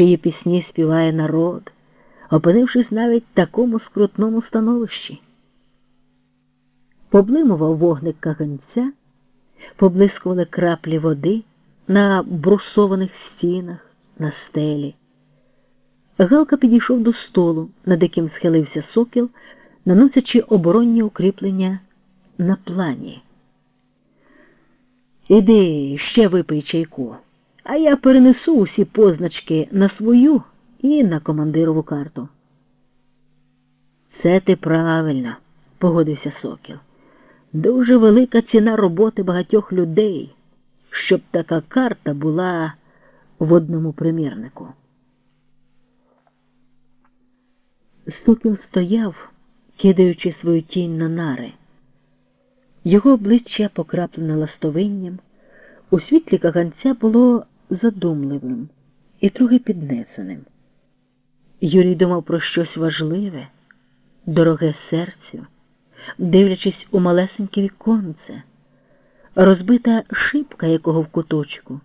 чиї пісні співає народ, опинившись навіть в такому скрутному становищі. Поблимував вогник каганця, поблискували краплі води на брусованих стінах, на стелі. Галка підійшов до столу, над яким схилився сокіл, наносячи оборонні укріплення на плані. Іди ще випий чайку, а я перенесу усі позначки на свою і на командирову карту. Це ти правильно, погодився сокіл. Дуже велика ціна роботи багатьох людей, щоб така карта була в одному примірнику. Сокіл стояв, кидаючи свою тінь на нари. Його обличчя, покраплене ластовинням, у світлі каганця було задумливим і трохи піднесеним. Юрій думав про щось важливе, дороге серцю, дивлячись у малесеньке віконце, розбита шибка якого в куточку,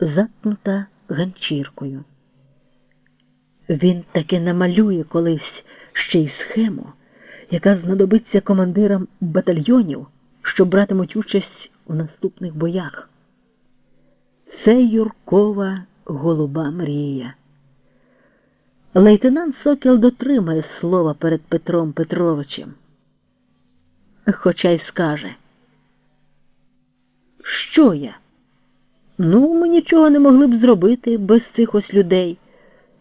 заткнута ганчіркою. Він таки намалює колись ще й схему, яка знадобиться командирам батальйонів, що братимуть участь у наступних боях. Це Юркова голуба мрія. Лейтенант Сокіл дотримає слова перед Петром Петровичем. Хоча й скаже. Що я? Ну, ми нічого не могли б зробити без цих ось людей.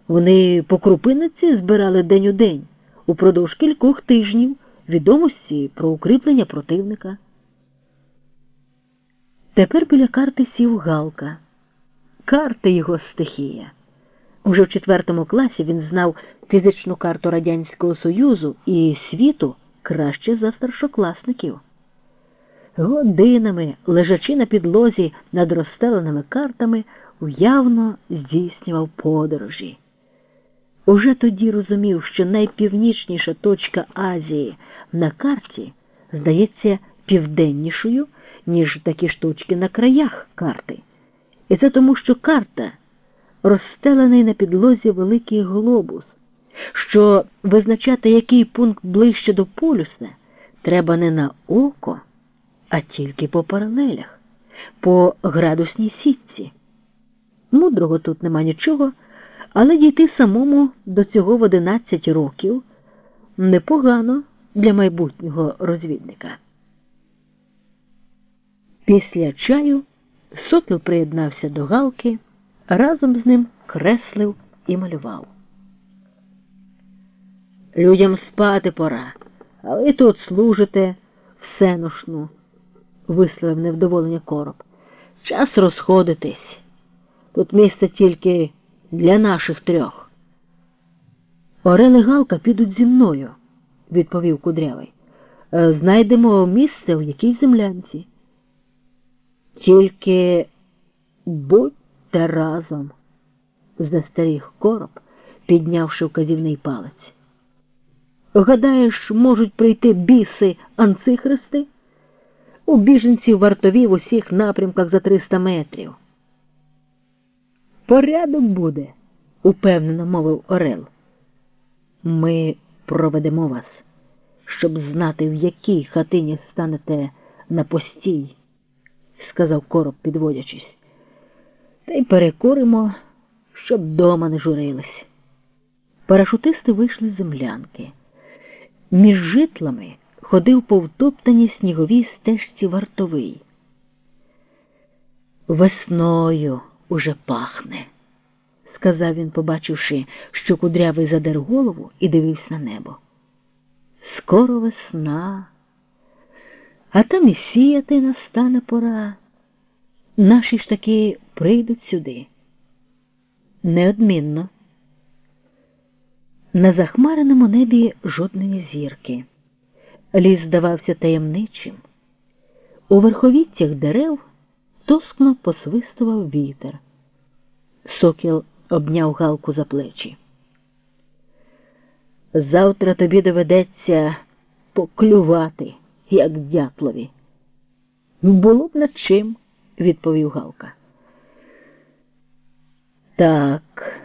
Вони по крупиниці збирали день у день упродовж кількох тижнів відомості про укріплення противника. Тепер біля карти сів Галка. Карти його стихія. Уже в четвертому класі він знав фізичну карту Радянського Союзу і світу краще за старшокласників. Годинами, лежачи на підлозі над розстеленими картами, уявно здійснював подорожі. Уже тоді розумів, що найпівнічніша точка Азії на карті здається південнішою, ніж такі ж точки на краях карти. І це тому, що карта розстелений на підлозі великий глобус, що визначати, який пункт ближче до полюса, треба не на око, а тільки по паралелях, по градусній сітці. Мудрого тут нема нічого, але дійти самому до цього в 11 років непогано для майбутнього розвідника. Після чаю Сокіл приєднався до Галки, разом з ним креслив і малював. Людям спати пора, а ви тут служите всеношну, висловив невдоволення короб. Час розходитись. Тут місце тільки для наших трьох. Орел і Галка підуть зі мною, відповів кудрявий. «Е, знайдемо місце в якій землянці. Тільки будьте разом, застеріг короб, піднявши вказівний палець. Гадаєш, можуть прийти біси анцихристи? У біженців вартові в усіх напрямках за 300 метрів. Порядок буде, упевнено мовив Орел. Ми проведемо вас, щоб знати, в якій хатині станете на постій сказав короб, підводячись. Та й перекуримо, щоб дома не журились. Парашутисти вийшли з землянки. Між житлами ходив по втоптаній сніговій стежці вартовий. Весною уже пахне, сказав він, побачивши, що кудрявий задер голову і дивився на небо. Скоро весна. А там і сіяти настане пора. Наші ж таки прийдуть сюди. Неодмінно. На захмареному небі жодної зірки. Ліс здавався таємничим. У верховіттях дерев тоскно посвистував вітер. Сокіл обняв Галку за плечі. Завтра тобі доведеться поклювати як дятлові. Було б над чим, відповів Галка. Так,